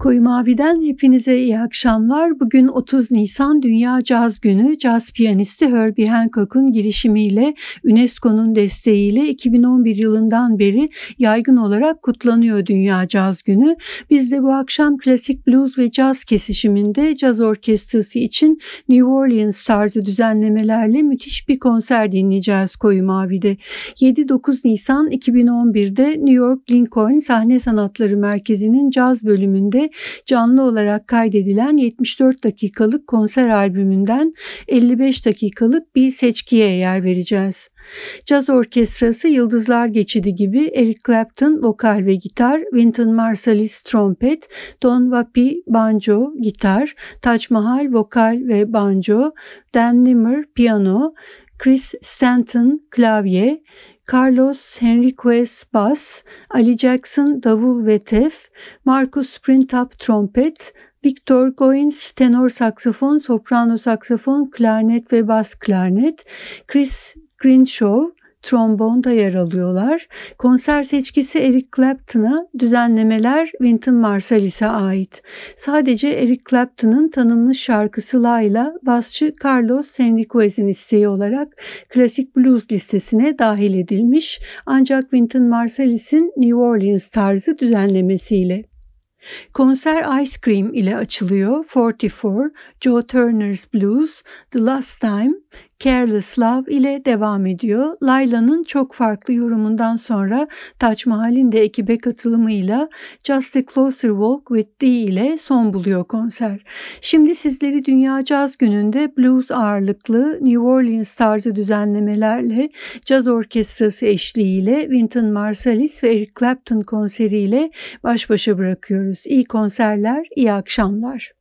Koyu Mavi'den hepinize iyi akşamlar. Bugün 30 Nisan Dünya Caz Günü. Caz piyanisti Herbie Hancock'un girişimiyle UNESCO'nun desteğiyle 2011 yılından beri yaygın olarak kutlanıyor Dünya Caz Günü. Biz de bu akşam klasik blues ve caz kesişiminde caz orkestrası için New Orleans tarzı düzenlemelerle müthiş bir konser dinleyeceğiz Koyu Mavi'de. 7-9 Nisan 2011'de New York Lincoln Sahne Sanatları Merkezi'nin caz bölümünde canlı olarak kaydedilen 74 dakikalık konser albümünden 55 dakikalık bir seçkiye yer vereceğiz. Caz orkestrası Yıldızlar Geçidi gibi Eric Clapton vokal ve gitar, Wynton Marsalis trompet, Don Wapi banjo, gitar, Taj Mahal vokal ve banjo, Dan Nimmer piyano, Chris Stanton klavye, Carlos Henriquez bas, Ali Jackson davul ve tef, Marcus Sprintup trompet, Victor Goins tenor saksafon, soprano saksafon, klarnet ve bas klarnet, Chris Grinshaw trombonda yer alıyorlar. Konser seçkisi Eric Clapton'a, düzenlemeler Wynton Marsalis'e ait. Sadece Eric Clapton'ın tanınmış şarkısı Layla, basçı Carlos Henriquez'in isteği olarak klasik blues listesine dahil edilmiş ancak Wynton Marsalis'in New Orleans tarzı düzenlemesiyle. Konser Ice Cream ile açılıyor. 44, Joe Turner's Blues, The Last Time, Careless Love ile devam ediyor. Layla'nın çok farklı yorumundan sonra Taj Mahal'in de ekibe katılımıyla Just a Closer Walk with Thee ile son buluyor konser. Şimdi sizleri Dünya Caz Günü'nde blues ağırlıklı New Orleans tarzı düzenlemelerle caz orkestrası eşliğiyle Wynton Marsalis ve Eric Clapton konseriyle baş başa bırakıyoruz. İyi konserler, iyi akşamlar.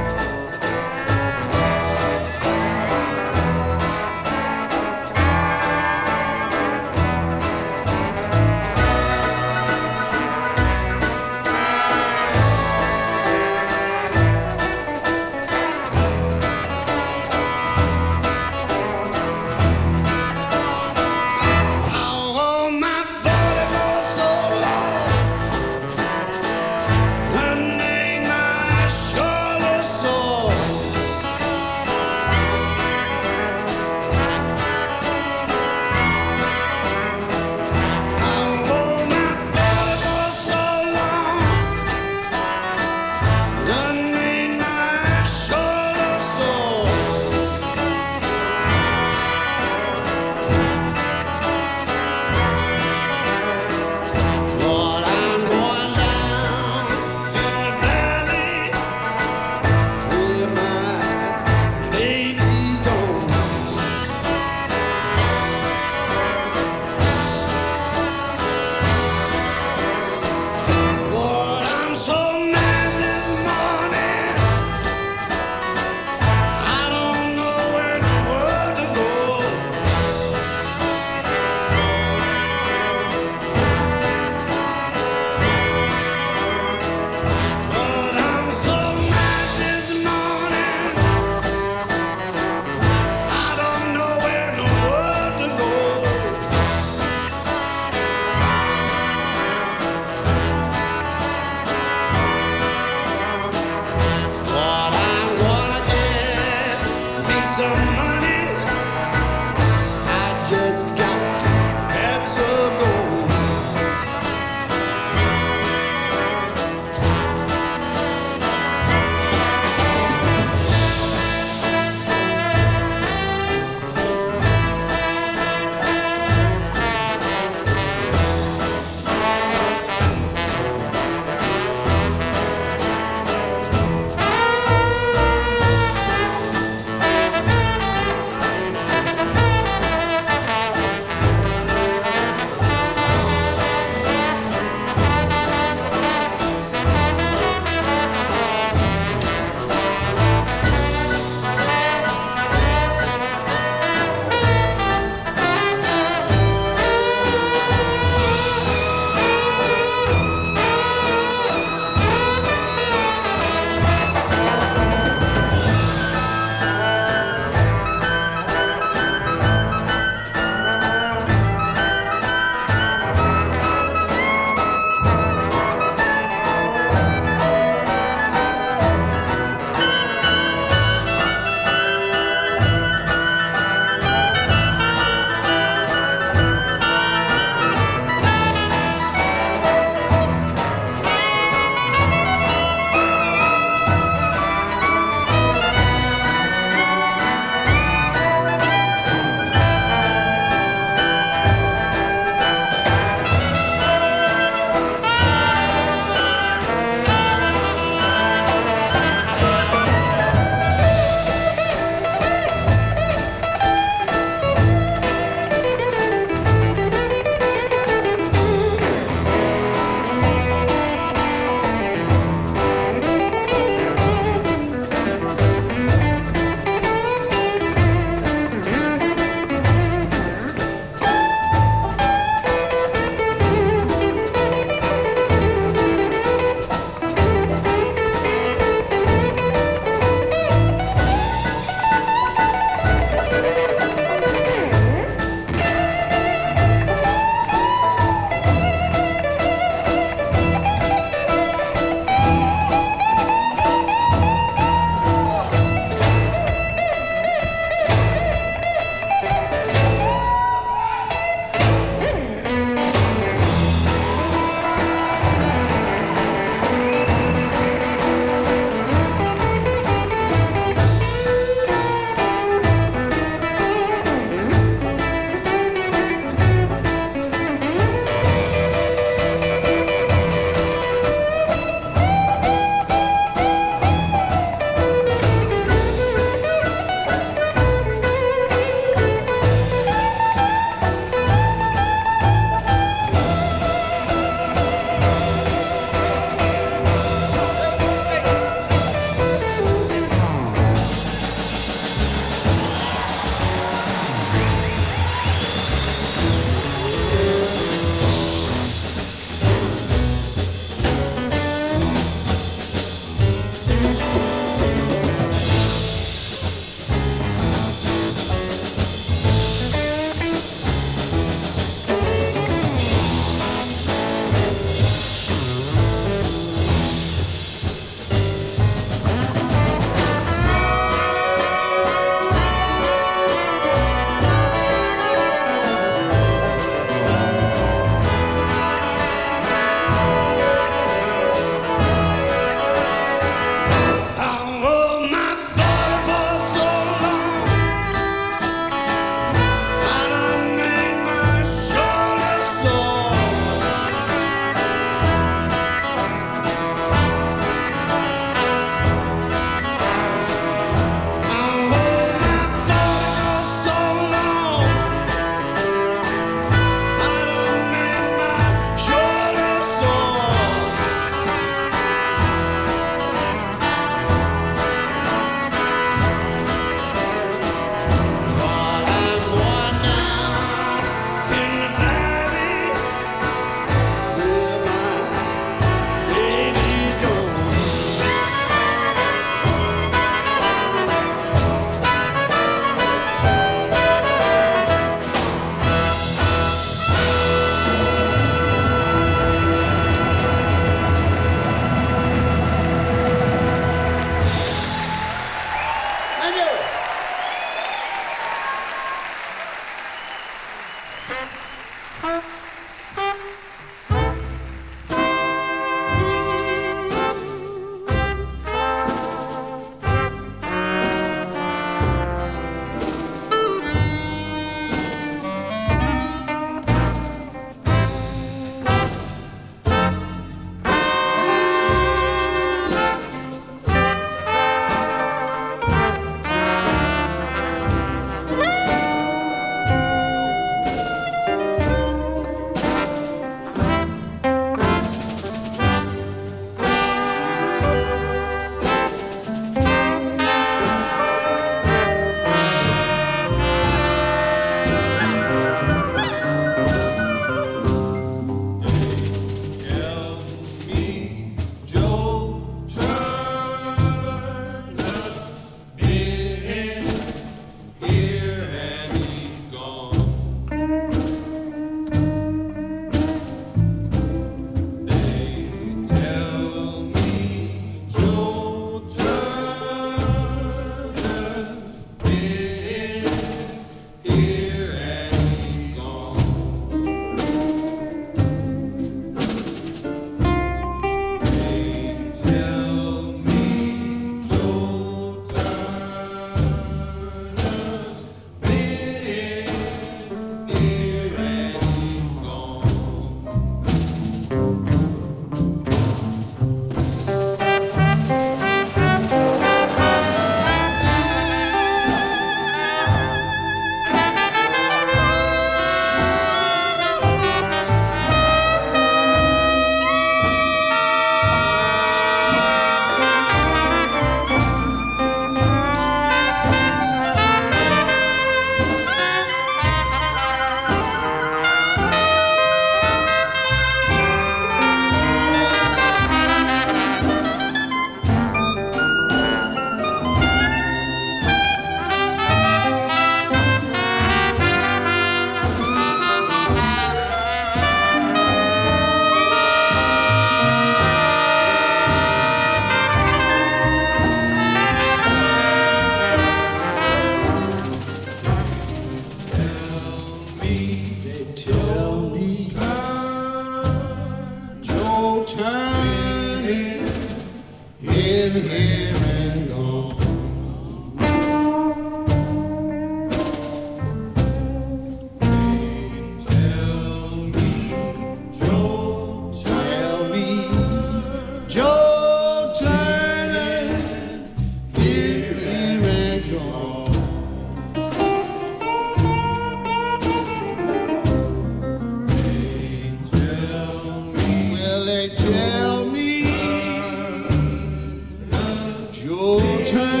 turn. time.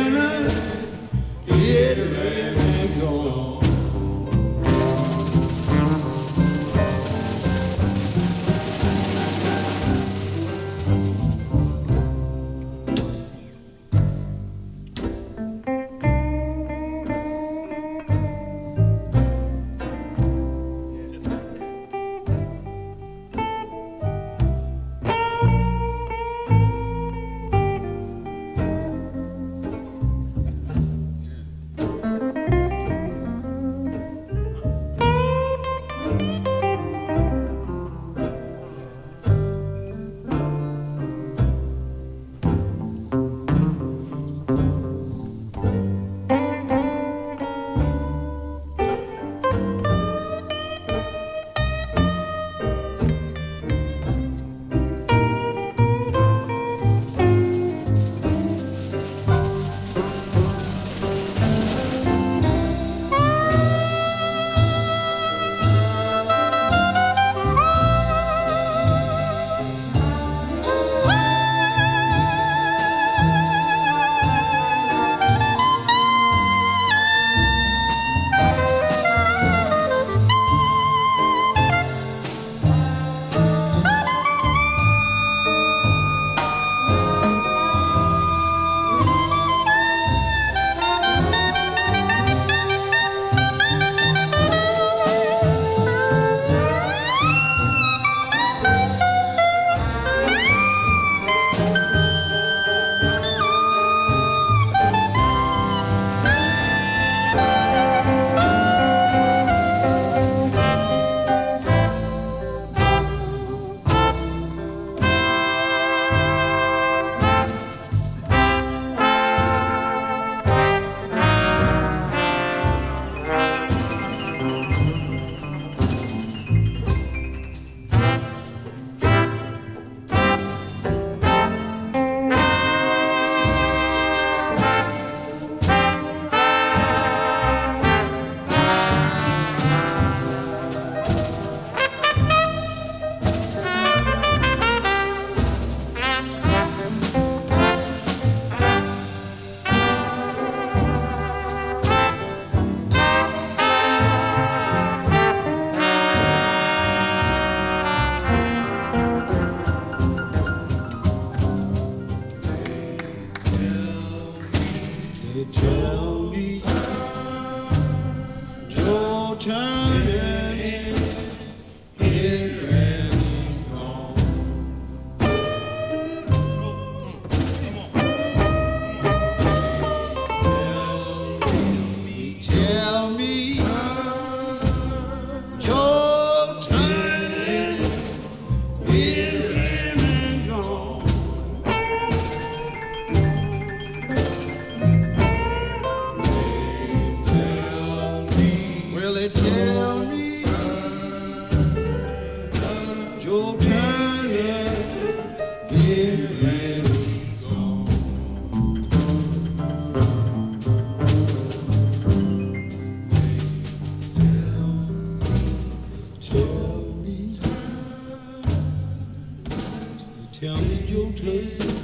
tell me your tale.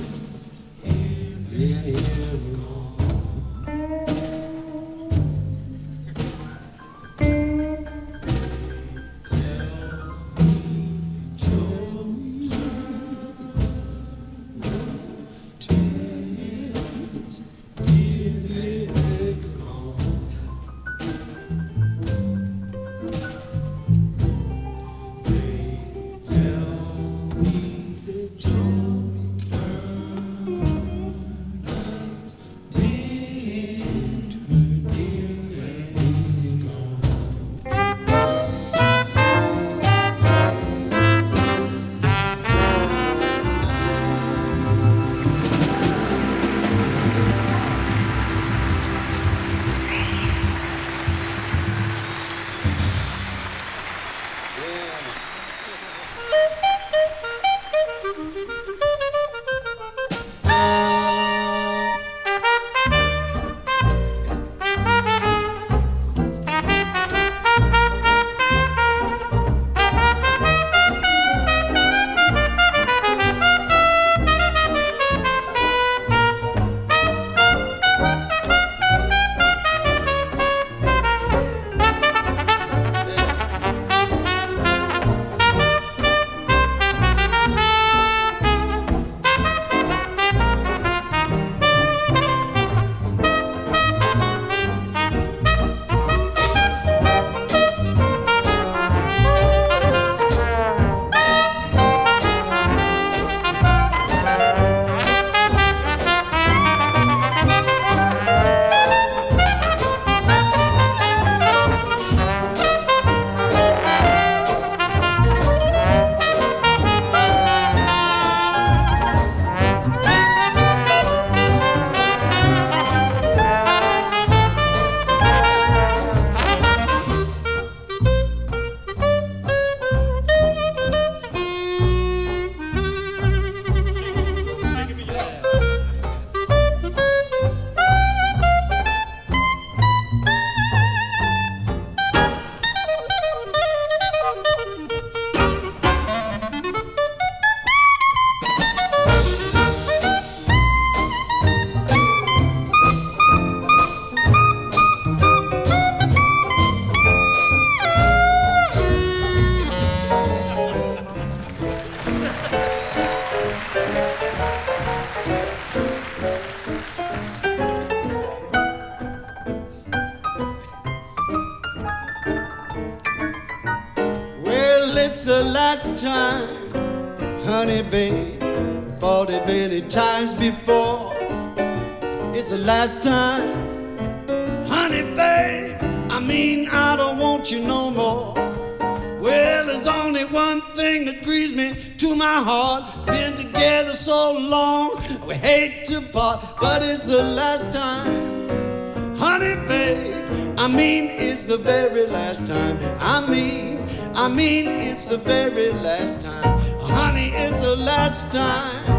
But it's the last time. Honey, babe, I mean, it's the very last time. I mean, I mean, it's the very last time. Honey, it's the last time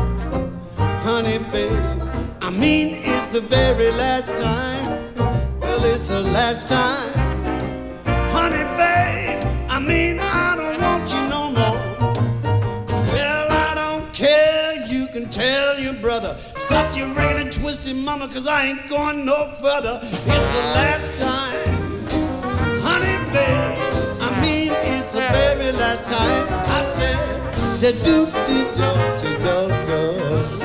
honey, babe. I mean, it's the very last time. Well, it's the last time. Honey, babe, I mean, Your ringing and twisting, mama, cause I ain't going no further. It's the last time. Honey, babe, I mean, it's the very last time. I said, da do do do do do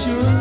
sure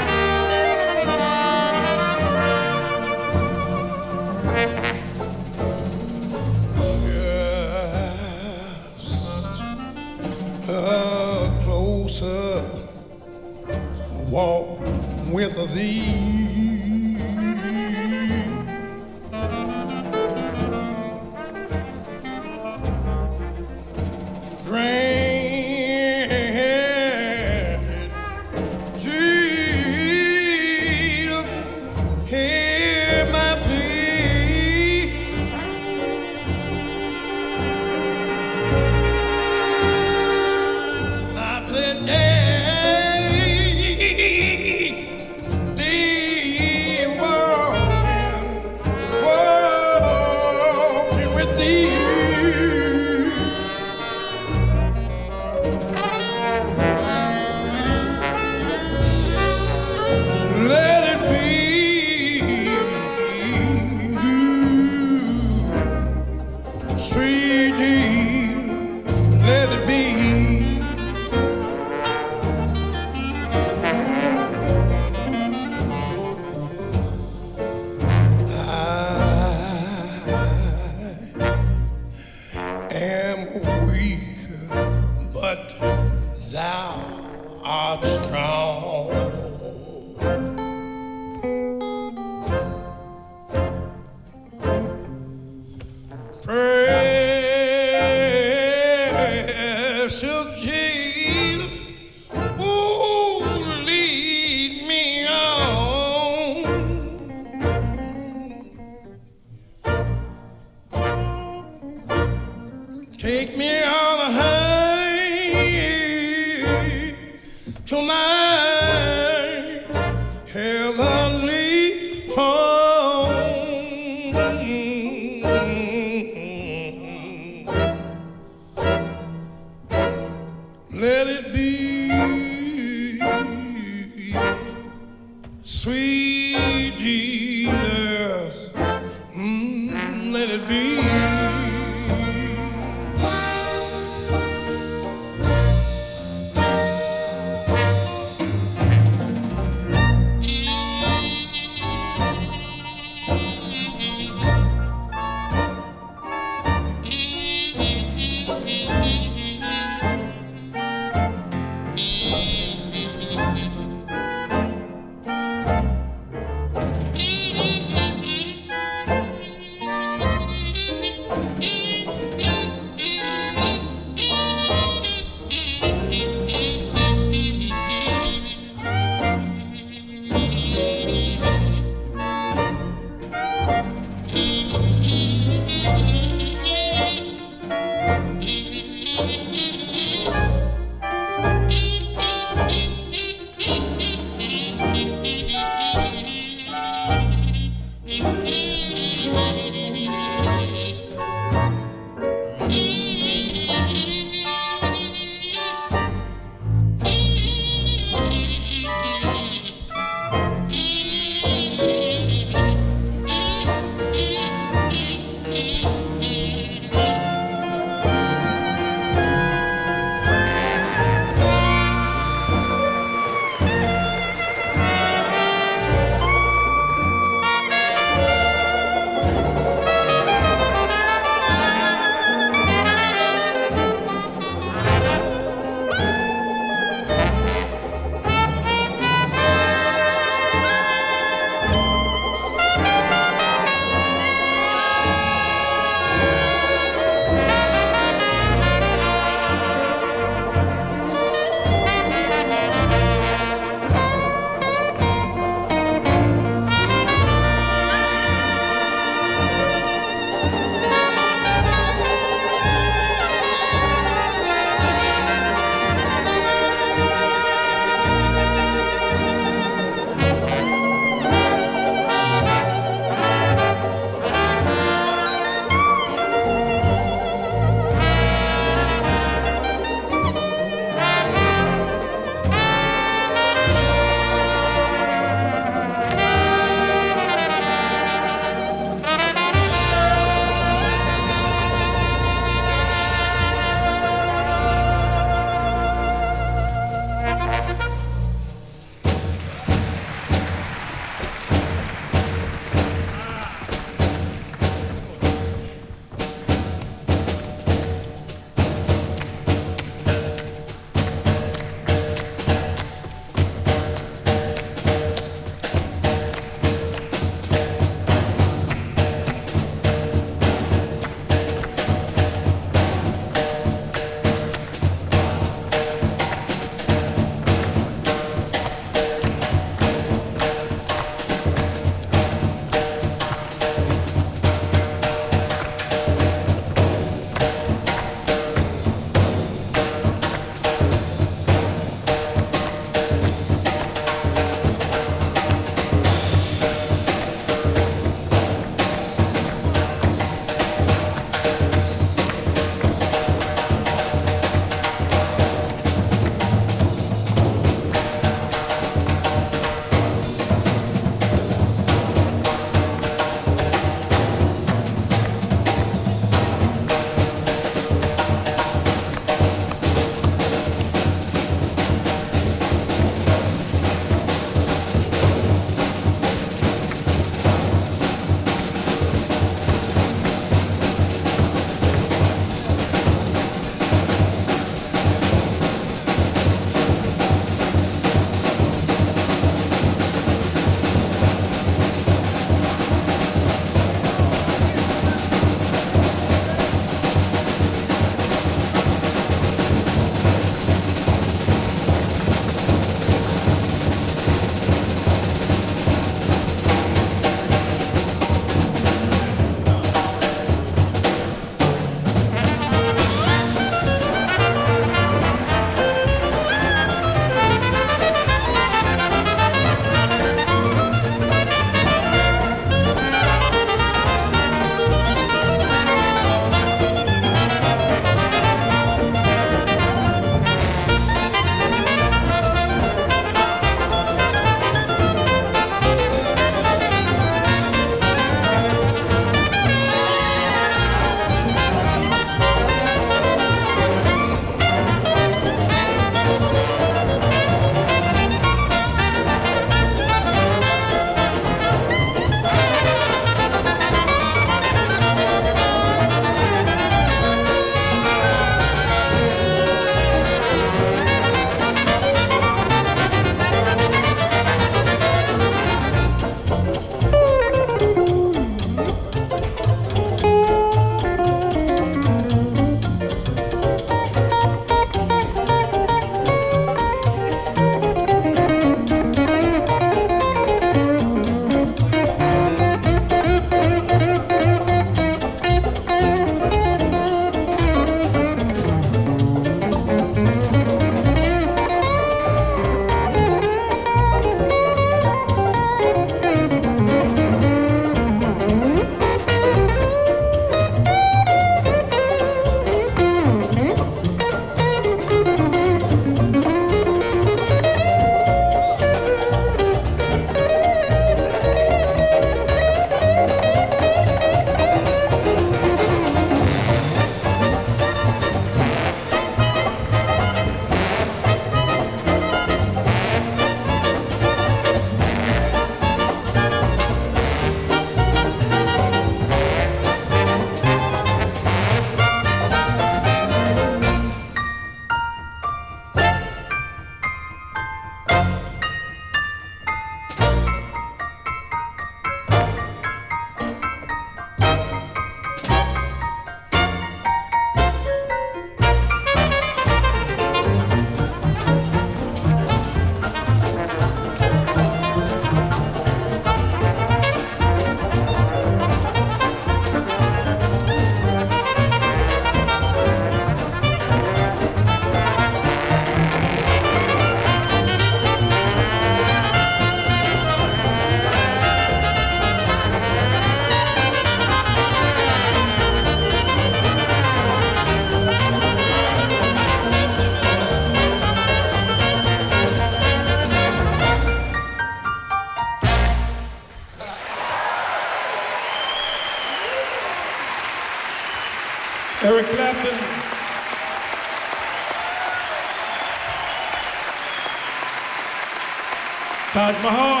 Mahal.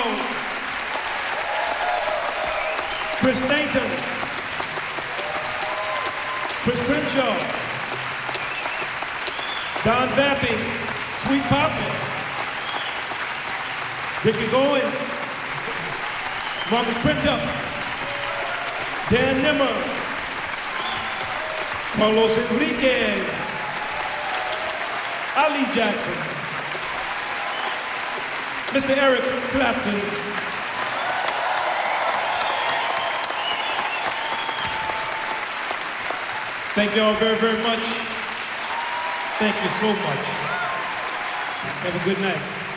Chris Stanton. Chris Crenshaw. Don Vappy. Sweet Poppy. Ricky Goins. Marcus Printup. Dan Nimmer. Carlos very, very much. Thank you so much. Have a good night.